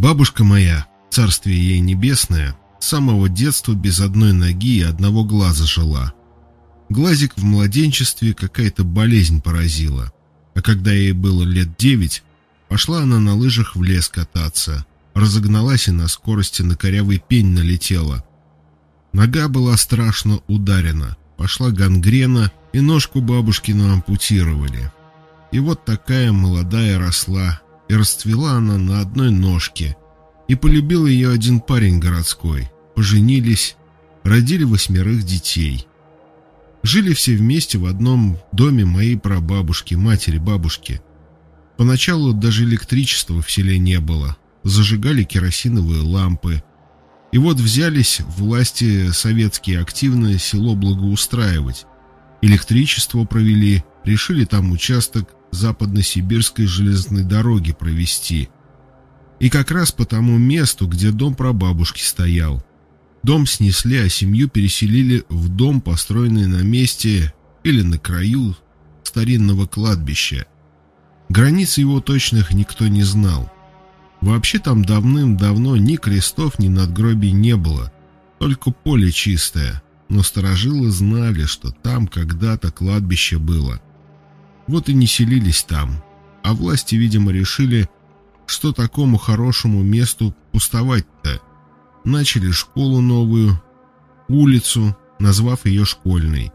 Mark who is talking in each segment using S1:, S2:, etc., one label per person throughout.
S1: Бабушка моя, царствие ей небесное, с самого детства без одной ноги и одного глаза жила. Глазик в младенчестве какая-то болезнь поразила. А когда ей было лет девять, пошла она на лыжах в лес кататься. Разогналась и на скорости на корявый пень налетела. Нога была страшно ударена. Пошла гангрена, и ножку бабушкину ампутировали. И вот такая молодая росла, и расцвела она на одной ножке. И полюбил ее один парень городской. Поженились, родили восьмерых детей. Жили все вместе в одном доме моей прабабушки, матери бабушки. Поначалу даже электричества в селе не было. Зажигали керосиновые лампы. И вот взялись власти советские активно село благоустраивать. Электричество провели, решили там участок западно-сибирской железной дороги провести. И как раз по тому месту, где дом прабабушки стоял. Дом снесли, а семью переселили в дом, построенный на месте или на краю старинного кладбища. Границ его точных никто не знал. Вообще там давным-давно ни крестов, ни надгробий не было, только поле чистое, но сторожилы знали, что там когда-то кладбище было. Вот и не селились там, а власти, видимо, решили, что такому хорошему месту пустовать-то. Начали школу новую, улицу, назвав ее школьной.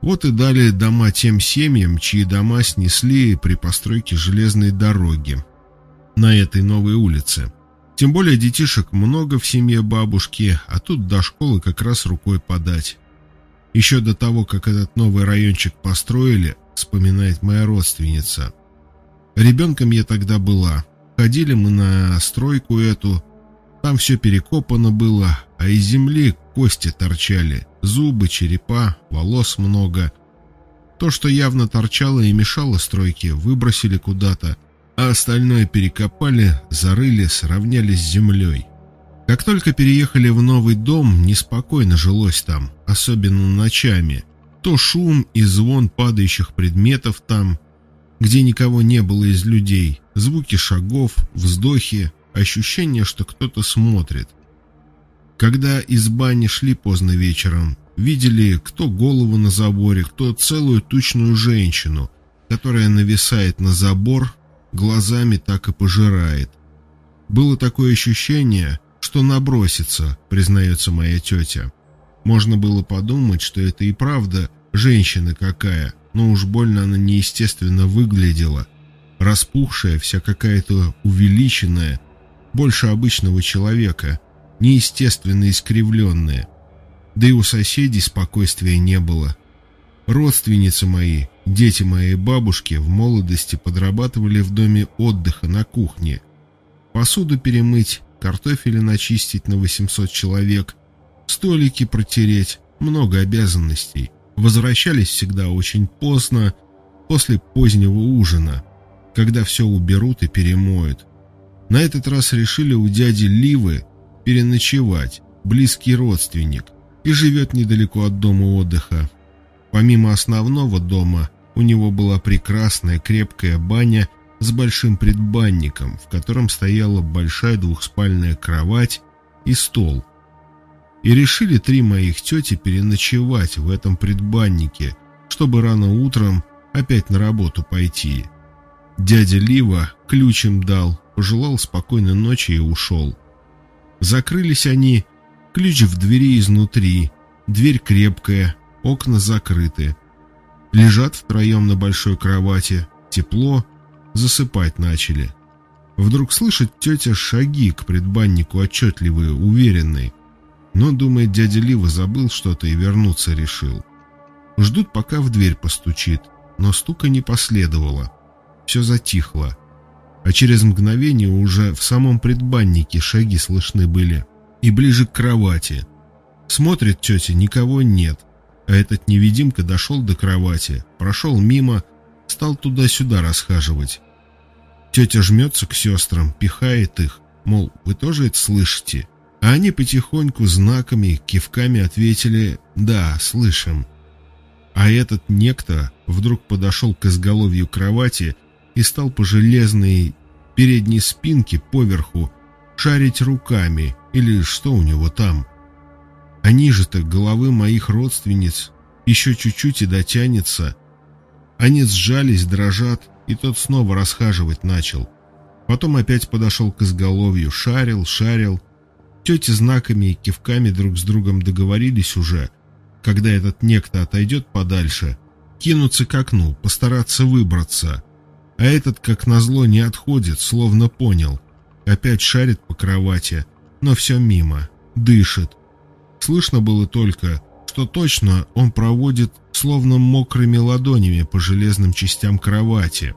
S1: Вот и дали дома тем семьям, чьи дома снесли при постройке железной дороги на этой новой улице. Тем более детишек много в семье бабушки, а тут до школы как раз рукой подать. Еще до того, как этот новый райончик построили, вспоминает моя родственница. Ребенком я тогда была. Ходили мы на стройку эту. Там все перекопано было, а из земли кости торчали. Зубы, черепа, волос много. То, что явно торчало и мешало стройке, выбросили куда-то, а остальное перекопали, зарыли, сравняли с землей. Как только переехали в новый дом, неспокойно жилось там, особенно ночами. То шум и звон падающих предметов там, где никого не было из людей, звуки шагов, вздохи, ощущение, что кто-то смотрит. Когда из бани шли поздно вечером, видели кто голову на заборе, кто целую тучную женщину, которая нависает на забор, глазами так и пожирает. Было такое ощущение, что набросится, признается моя тетя. Можно было подумать, что это и правда женщина какая, но уж больно она неестественно выглядела. Распухшая, вся какая-то увеличенная, больше обычного человека, неестественно искривленная. Да и у соседей спокойствия не было. Родственницы мои, дети моей бабушки в молодости подрабатывали в доме отдыха на кухне. Посуду перемыть, картофеля начистить на 800 человек, столики протереть, много обязанностей. Возвращались всегда очень поздно, после позднего ужина, когда все уберут и перемоют. На этот раз решили у дяди Ливы переночевать, близкий родственник, и живет недалеко от дома отдыха. Помимо основного дома, у него была прекрасная крепкая баня с большим предбанником, в котором стояла большая двухспальная кровать и стол. И решили три моих тети переночевать в этом предбаннике, чтобы рано утром опять на работу пойти. Дядя Лива ключ им дал, пожелал спокойной ночи и ушел. Закрылись они, ключ в двери изнутри, дверь крепкая, окна закрыты. Лежат втроем на большой кровати, тепло, засыпать начали. Вдруг слышит тетя шаги к предбаннику отчетливые, уверенные. Но, думает, дядя Лива забыл что-то и вернуться решил. Ждут, пока в дверь постучит, но стука не последовало. Все затихло. А через мгновение уже в самом предбаннике шаги слышны были. И ближе к кровати. Смотрит тетя, никого нет. А этот невидимка дошел до кровати, прошел мимо, стал туда-сюда расхаживать. Тетя жмется к сестрам, пихает их, мол, вы тоже это слышите? А они потихоньку знаками, кивками ответили «да, слышим». А этот некто вдруг подошел к изголовью кровати и стал по железной передней спинке поверху шарить руками или что у него там. А ниже-то головы моих родственниц еще чуть-чуть и дотянется. Они сжались, дрожат, и тот снова расхаживать начал. Потом опять подошел к изголовью, шарил, шарил. Тети знаками и кивками друг с другом договорились уже, когда этот некто отойдет подальше, кинуться к окну, постараться выбраться. А этот, как назло, не отходит, словно понял. Опять шарит по кровати, но все мимо, дышит. Слышно было только, что точно он проводит словно мокрыми ладонями по железным частям кровати.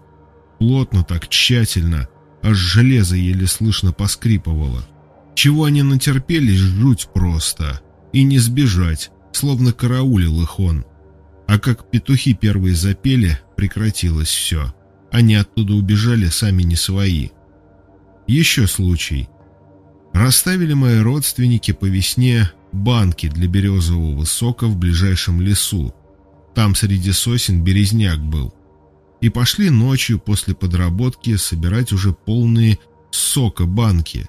S1: Плотно так, тщательно, аж железо еле слышно поскрипывало. Чего они натерпелись, жуть просто. И не сбежать, словно караулил их он. А как петухи первые запели, прекратилось все. Они оттуда убежали сами не свои. Еще случай. Расставили мои родственники по весне банки для березового сока в ближайшем лесу. Там среди сосен березняк был. И пошли ночью после подработки собирать уже полные сока банки.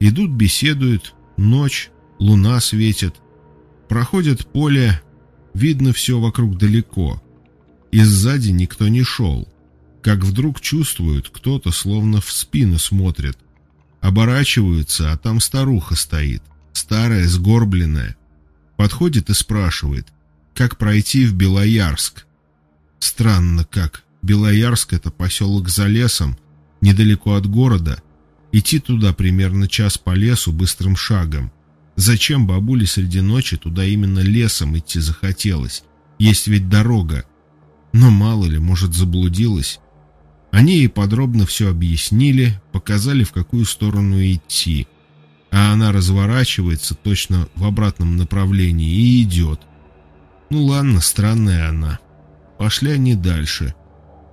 S1: Идут, беседуют, ночь, луна светит. Проходят поле, видно все вокруг далеко. И сзади никто не шел. Как вдруг чувствуют, кто-то словно в спину смотрит. Оборачиваются, а там старуха стоит старая, сгорбленная. Подходит и спрашивает, как пройти в Белоярск. Странно как. Белоярск — это поселок за лесом, недалеко от города. Идти туда примерно час по лесу быстрым шагом. Зачем бабуле среди ночи туда именно лесом идти захотелось? Есть ведь дорога. Но мало ли, может, заблудилась. Они ей подробно все объяснили, показали, в какую сторону идти — а она разворачивается точно в обратном направлении и идет. Ну ладно, странная она. Пошли они дальше.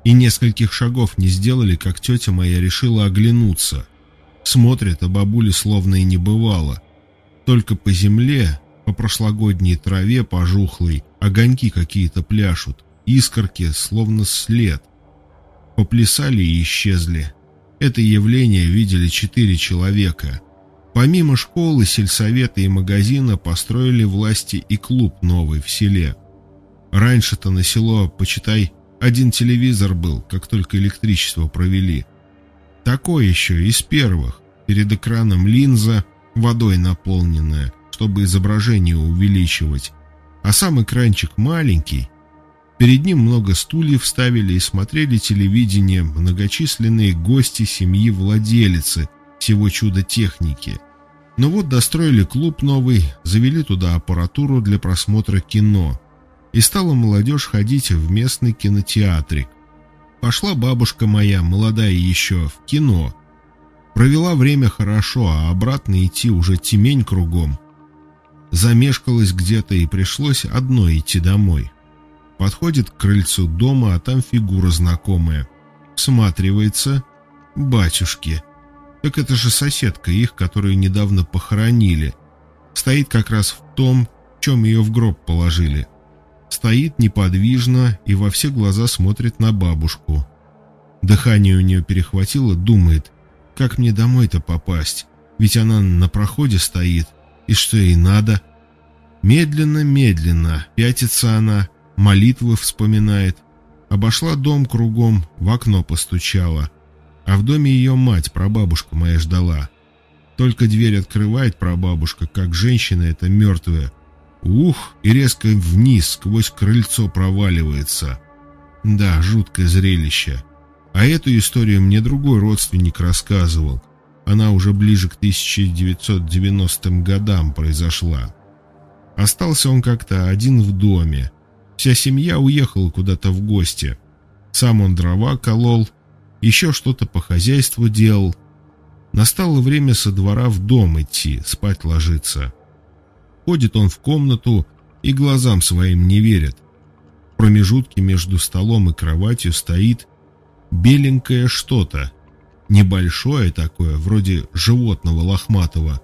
S1: И нескольких шагов не сделали, как тетя моя решила оглянуться. Смотрит, а бабули словно и не бывало. Только по земле, по прошлогодней траве пожухлой, огоньки какие-то пляшут, искорки, словно след. Поплясали и исчезли. Это явление видели четыре человека — Помимо школы, сельсовета и магазина построили власти и клуб новый в селе. Раньше-то на село, почитай, один телевизор был, как только электричество провели. Такой еще, из первых. Перед экраном линза, водой наполненная, чтобы изображение увеличивать. А сам экранчик маленький. Перед ним много стульев ставили и смотрели телевидение многочисленные гости семьи владелицы всего чуда техники – ну вот достроили клуб новый, завели туда аппаратуру для просмотра кино. И стала молодежь ходить в местный кинотеатрик. Пошла бабушка моя, молодая еще, в кино. Провела время хорошо, а обратно идти уже темень кругом. Замешкалась где-то и пришлось одной идти домой. Подходит к крыльцу дома, а там фигура знакомая. Всматривается. Батюшки. Так это же соседка их, которую недавно похоронили. Стоит как раз в том, в чем ее в гроб положили. Стоит неподвижно и во все глаза смотрит на бабушку. Дыхание у нее перехватило, думает, как мне домой-то попасть, ведь она на проходе стоит, и что ей надо? Медленно-медленно пятится она, молитвы вспоминает, обошла дом кругом, в окно постучала — а в доме ее мать, прабабушка моя ждала. Только дверь открывает прабабушка, как женщина эта мертвая. Ух, и резко вниз, сквозь крыльцо проваливается. Да, жуткое зрелище. А эту историю мне другой родственник рассказывал. Она уже ближе к 1990 годам произошла. Остался он как-то один в доме. Вся семья уехала куда-то в гости. Сам он дрова колол, еще что-то по хозяйству делал. Настало время со двора в дом идти, спать ложиться. Ходит он в комнату и глазам своим не верит. В промежутке между столом и кроватью стоит беленькое что-то, небольшое такое, вроде животного лохматого.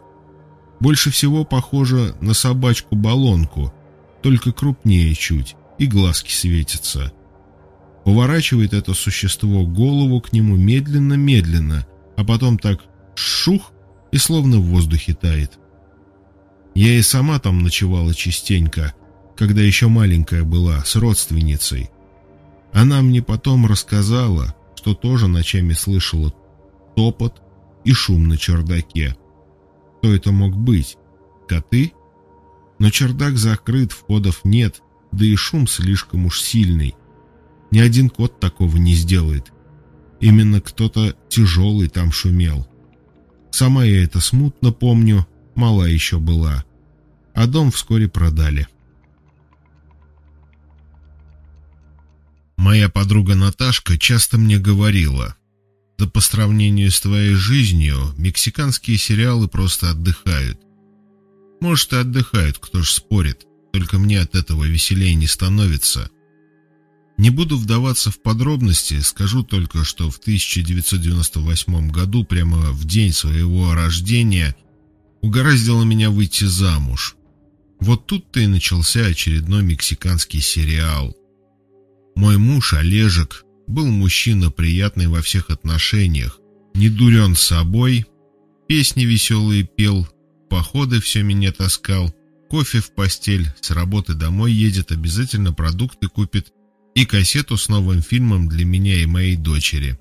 S1: Больше всего похоже на собачку-баллонку, только крупнее чуть, и глазки светятся. Поворачивает это существо голову к нему медленно-медленно, а потом так шух и словно в воздухе тает. Я и сама там ночевала частенько, когда еще маленькая была, с родственницей. Она мне потом рассказала, что тоже ночами слышала топот и шум на чердаке. Кто это мог быть? Коты? Но чердак закрыт, входов нет, да и шум слишком уж сильный. Ни один кот такого не сделает. Именно кто-то тяжелый там шумел. Сама я это смутно помню, мала еще была. А дом вскоре продали. Моя подруга Наташка часто мне говорила, да по сравнению с твоей жизнью, мексиканские сериалы просто отдыхают. Может, и отдыхают, кто ж спорит, только мне от этого веселее не становится. Не буду вдаваться в подробности, скажу только, что в 1998 году, прямо в день своего рождения, угораздило меня выйти замуж. Вот тут-то и начался очередной мексиканский сериал. Мой муж, Олежек, был мужчина приятный во всех отношениях, не дурен собой, песни веселые пел, походы все меня таскал, кофе в постель, с работы домой едет, обязательно продукты купит и кассету с новым фильмом для меня и моей дочери.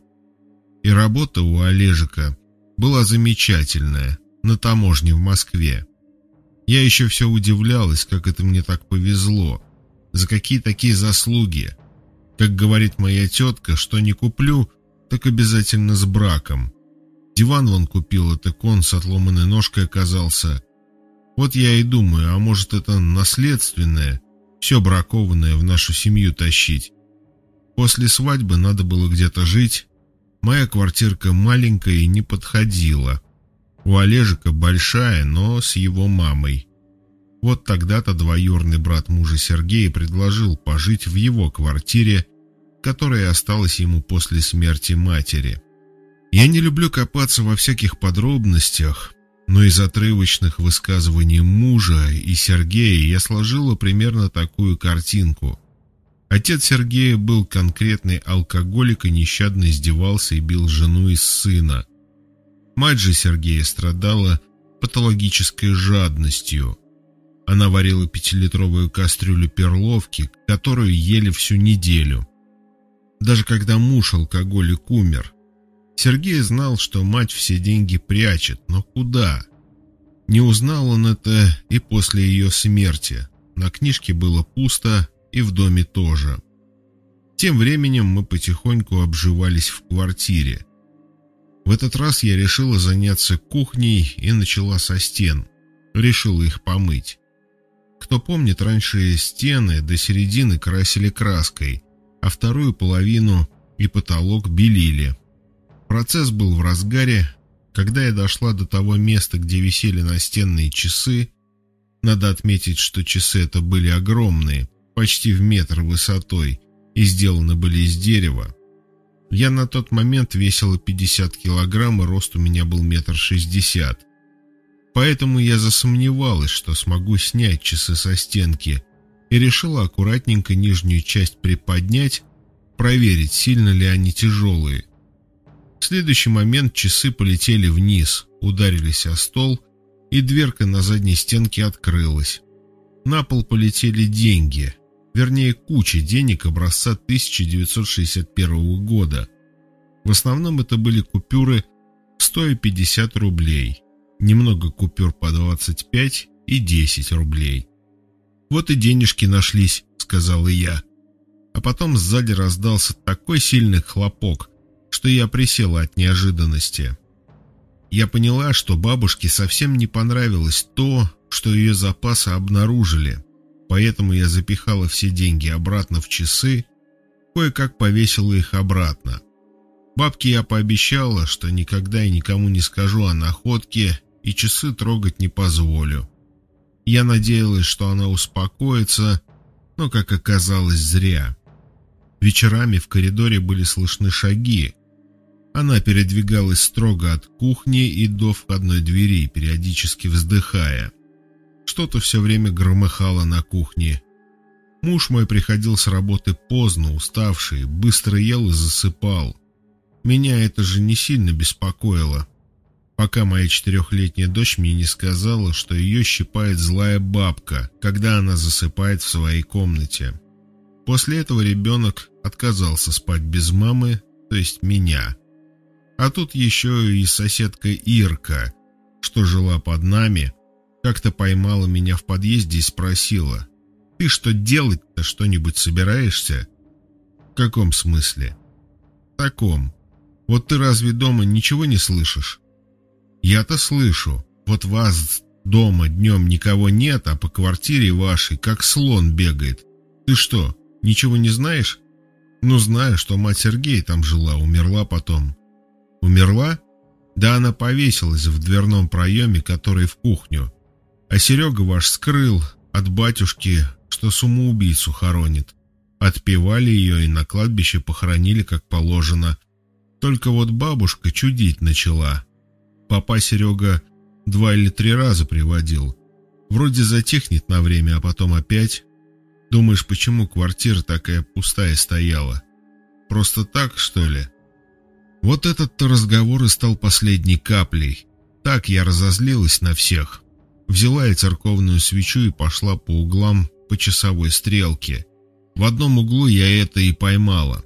S1: И работа у Олежика была замечательная, на таможне в Москве. Я еще все удивлялась, как это мне так повезло, за какие такие заслуги – как говорит моя тетка, что не куплю, так обязательно с браком. Диван вон купил, так он с отломанной ножкой оказался. Вот я и думаю, а может это наследственное, все бракованное в нашу семью тащить. После свадьбы надо было где-то жить. Моя квартирка маленькая и не подходила. У Олежика большая, но с его мамой. Вот тогда-то двоюрный брат мужа Сергея предложил пожить в его квартире которая осталась ему после смерти матери. Я не люблю копаться во всяких подробностях, но из отрывочных высказываний мужа и Сергея я сложила примерно такую картинку. Отец Сергея был конкретный алкоголик и нещадно издевался и бил жену и сына. Мать же Сергея страдала патологической жадностью. Она варила пятилитровую кастрюлю перловки, которую ели всю неделю – даже когда муж алкоголик умер. Сергей знал, что мать все деньги прячет, но куда? Не узнал он это и после ее смерти. На книжке было пусто, и в доме тоже. Тем временем мы потихоньку обживались в квартире. В этот раз я решила заняться кухней и начала со стен. Решила их помыть. Кто помнит, раньше стены до середины красили краской, а вторую половину и потолок белили. Процесс был в разгаре, когда я дошла до того места, где висели настенные часы. Надо отметить, что часы это были огромные, почти в метр высотой, и сделаны были из дерева. Я на тот момент весила 50 килограмм, и рост у меня был метр шестьдесят. Поэтому я засомневалась, что смогу снять часы со стенки, и решила аккуратненько нижнюю часть приподнять, проверить, сильно ли они тяжелые. В следующий момент часы полетели вниз, ударились о стол, и дверка на задней стенке открылась. На пол полетели деньги, вернее куча денег образца 1961 года. В основном это были купюры 100 и 50 рублей, немного купюр по 25 и 10 рублей. «Вот и денежки нашлись», — сказала я. А потом сзади раздался такой сильный хлопок, что я присела от неожиданности. Я поняла, что бабушке совсем не понравилось то, что ее запасы обнаружили, поэтому я запихала все деньги обратно в часы, кое-как повесила их обратно. Бабке я пообещала, что никогда и никому не скажу о находке и часы трогать не позволю. Я надеялась, что она успокоится, но, как оказалось, зря. Вечерами в коридоре были слышны шаги. Она передвигалась строго от кухни и до входной двери, периодически вздыхая. Что-то все время громыхало на кухне. Муж мой приходил с работы поздно, уставший, быстро ел и засыпал. Меня это же не сильно беспокоило. пока моя четырехлетняя дочь мне не сказала, что ее щипает злая бабка, когда она засыпает в своей комнате. После этого ребенок отказался спать без мамы, то есть меня. А тут еще и соседка Ирка, что жила под нами, как-то поймала меня в подъезде и спросила, «Ты что делать-то что-нибудь собираешься?» «В каком смысле?» «В таком. Вот ты разве дома ничего не слышишь?» «Я-то слышу. Вот вас дома днем никого нет, а по квартире вашей как слон бегает. Ты что, ничего не знаешь?» «Ну, знаю, что мать Сергея там жила, умерла потом». «Умерла?» «Да она повесилась в дверном проеме, который в кухню. А Серега ваш скрыл от батюшки, что самоубийцу хоронит. Отпевали ее и на кладбище похоронили, как положено. Только вот бабушка чудить начала. Папа Серега два или три раза приводил. Вроде затихнет на время, а потом опять. Думаешь, почему квартира такая пустая стояла? Просто так, что ли? Вот этот-то разговор и стал последней каплей. Так я разозлилась на всех. Взяла я церковную свечу и пошла по углам по часовой стрелке. В одном углу я это и поймала.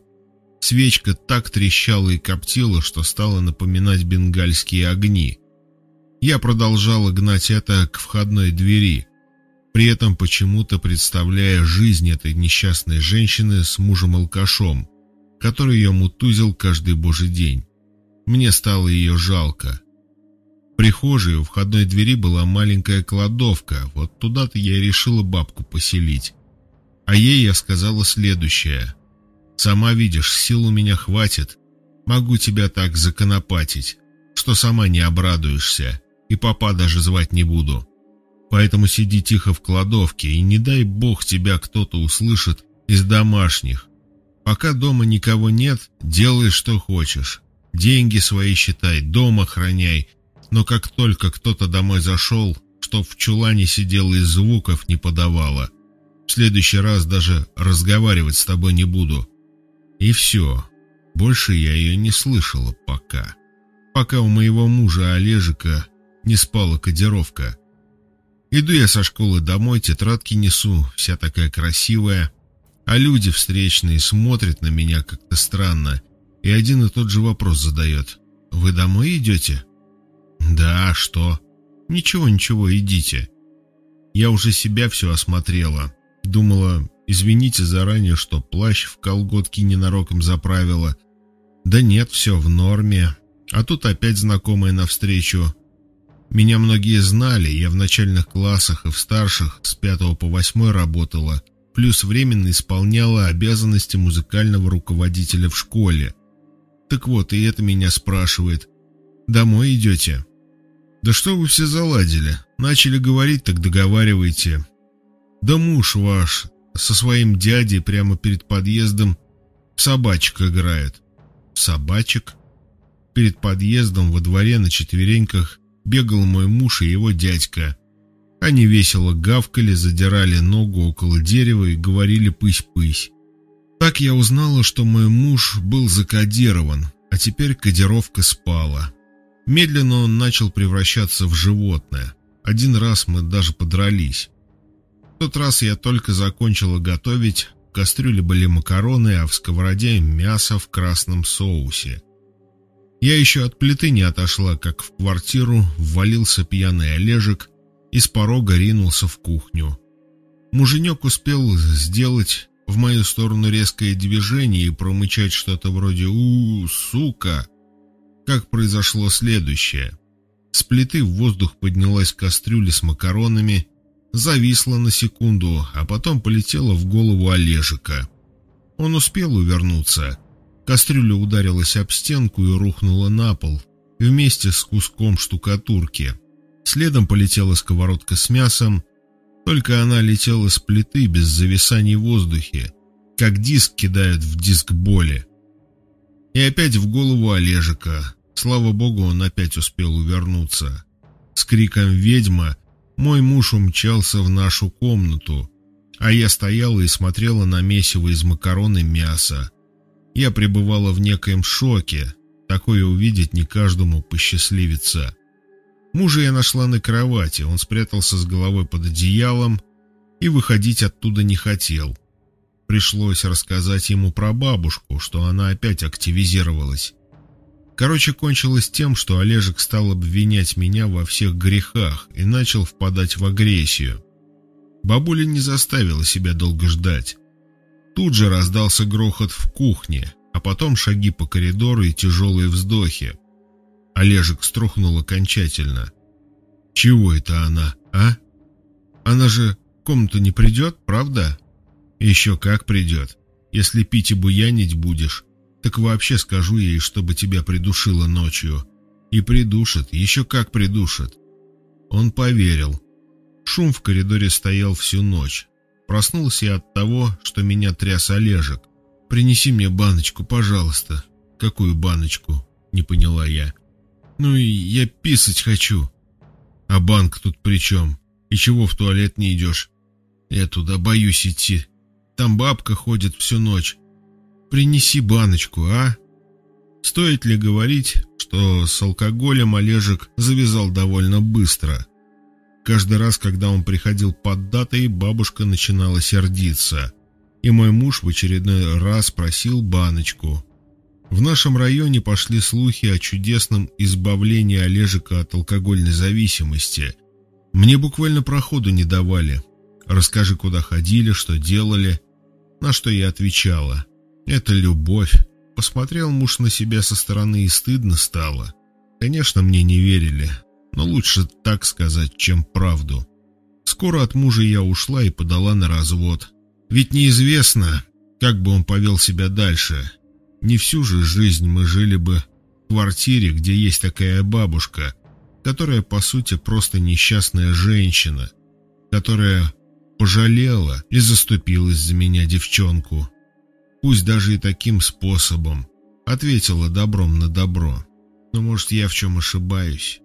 S1: Свечка так трещала и коптила, что стала напоминать бенгальские огни. Я продолжала гнать это к входной двери, при этом почему-то представляя жизнь этой несчастной женщины с мужем-алкашом, который ее мутузил каждый божий день. Мне стало ее жалко. Прихожей у входной двери была маленькая кладовка, вот туда-то я и решила бабку поселить. А ей я сказала следующее. Сама видишь, сил у меня хватит. Могу тебя так законопатить, что сама не обрадуешься, и папа даже звать не буду. Поэтому сиди тихо в кладовке, и не дай бог тебя кто-то услышит из домашних. Пока дома никого нет, делай что хочешь. Деньги свои считай, дом охраняй. Но как только кто-то домой зашел, чтоб в чулане сидела и звуков не подавала, в следующий раз даже разговаривать с тобой не буду. И все. Больше я ее не слышала пока. Пока у моего мужа Олежика не спала кодировка. Иду я со школы домой, тетрадки несу, вся такая красивая. А люди встречные смотрят на меня как-то странно. И один и тот же вопрос задает. «Вы домой идете?» «Да, что?» «Ничего, ничего, идите». Я уже себя все осмотрела. Думала, Извините заранее, что плащ в колготки ненароком заправила. Да нет, все в норме. А тут опять знакомая навстречу. Меня многие знали, я в начальных классах и в старших с пятого по восьмой работала, плюс временно исполняла обязанности музыкального руководителя в школе. Так вот, и это меня спрашивает. «Домой идете?» «Да что вы все заладили? Начали говорить, так договаривайте». «Да муж ваш, со своим дядей прямо перед подъездом собачек играет. Собачек? Перед подъездом во дворе на четвереньках бегал мой муж и его дядька. Они весело гавкали, задирали ногу около дерева и говорили «пысь-пысь». Так я узнала, что мой муж был закодирован, а теперь кодировка спала. Медленно он начал превращаться в животное. Один раз мы даже подрались. В тот раз я только закончила готовить, в кастрюле были макароны, а в сковороде мясо в красном соусе. Я еще от плиты не отошла, как в квартиру ввалился пьяный Олежек и с порога ринулся в кухню. Муженек успел сделать в мою сторону резкое движение и промычать что-то вроде у, сука!» Как произошло следующее. С плиты в воздух поднялась кастрюля с макаронами, зависла на секунду, а потом полетела в голову Олежика. Он успел увернуться. Кастрюля ударилась об стенку и рухнула на пол, вместе с куском штукатурки. Следом полетела сковородка с мясом, только она летела с плиты без зависаний в воздухе, как диск кидают в диск боли. И опять в голову Олежика. Слава богу, он опять успел увернуться. С криком «Ведьма!» Мой муж умчался в нашу комнату, а я стояла и смотрела на месиво из макарон и мяса. Я пребывала в некоем шоке, такое увидеть не каждому посчастливится. Мужа я нашла на кровати, он спрятался с головой под одеялом и выходить оттуда не хотел. Пришлось рассказать ему про бабушку, что она опять активизировалась. Короче, кончилось тем, что Олежек стал обвинять меня во всех грехах и начал впадать в агрессию. Бабуля не заставила себя долго ждать. Тут же раздался грохот в кухне, а потом шаги по коридору и тяжелые вздохи. Олежек струхнул окончательно. «Чего это она, а? Она же в комнату не придет, правда?» «Еще как придет. Если пить и буянить будешь, так вообще скажу ей, чтобы тебя придушила ночью. И придушит, еще как придушит». Он поверил. Шум в коридоре стоял всю ночь. Проснулся я от того, что меня тряс Олежек. «Принеси мне баночку, пожалуйста». «Какую баночку?» — не поняла я. Ну и я писать хочу. А банк тут при чем? И чего в туалет не идешь? Я туда боюсь идти. Там бабка ходит всю ночь. Принеси баночку, а? Стоит ли говорить, что с алкоголем Олежек завязал довольно быстро? Каждый раз, когда он приходил под датой, бабушка начинала сердиться. И мой муж в очередной раз просил баночку. В нашем районе пошли слухи о чудесном избавлении Олежика от алкогольной зависимости. Мне буквально проходу не давали. Расскажи, куда ходили, что делали. На что я отвечала. Это любовь. Посмотрел муж на себя со стороны и стыдно стало. Конечно, мне не верили, но лучше так сказать, чем правду. Скоро от мужа я ушла и подала на развод. Ведь неизвестно, как бы он повел себя дальше. Не всю же жизнь мы жили бы в квартире, где есть такая бабушка, которая, по сути, просто несчастная женщина, которая пожалела и заступилась за меня девчонку. Пусть даже и таким способом. Ответила добром на добро. Но, может, я в чем ошибаюсь.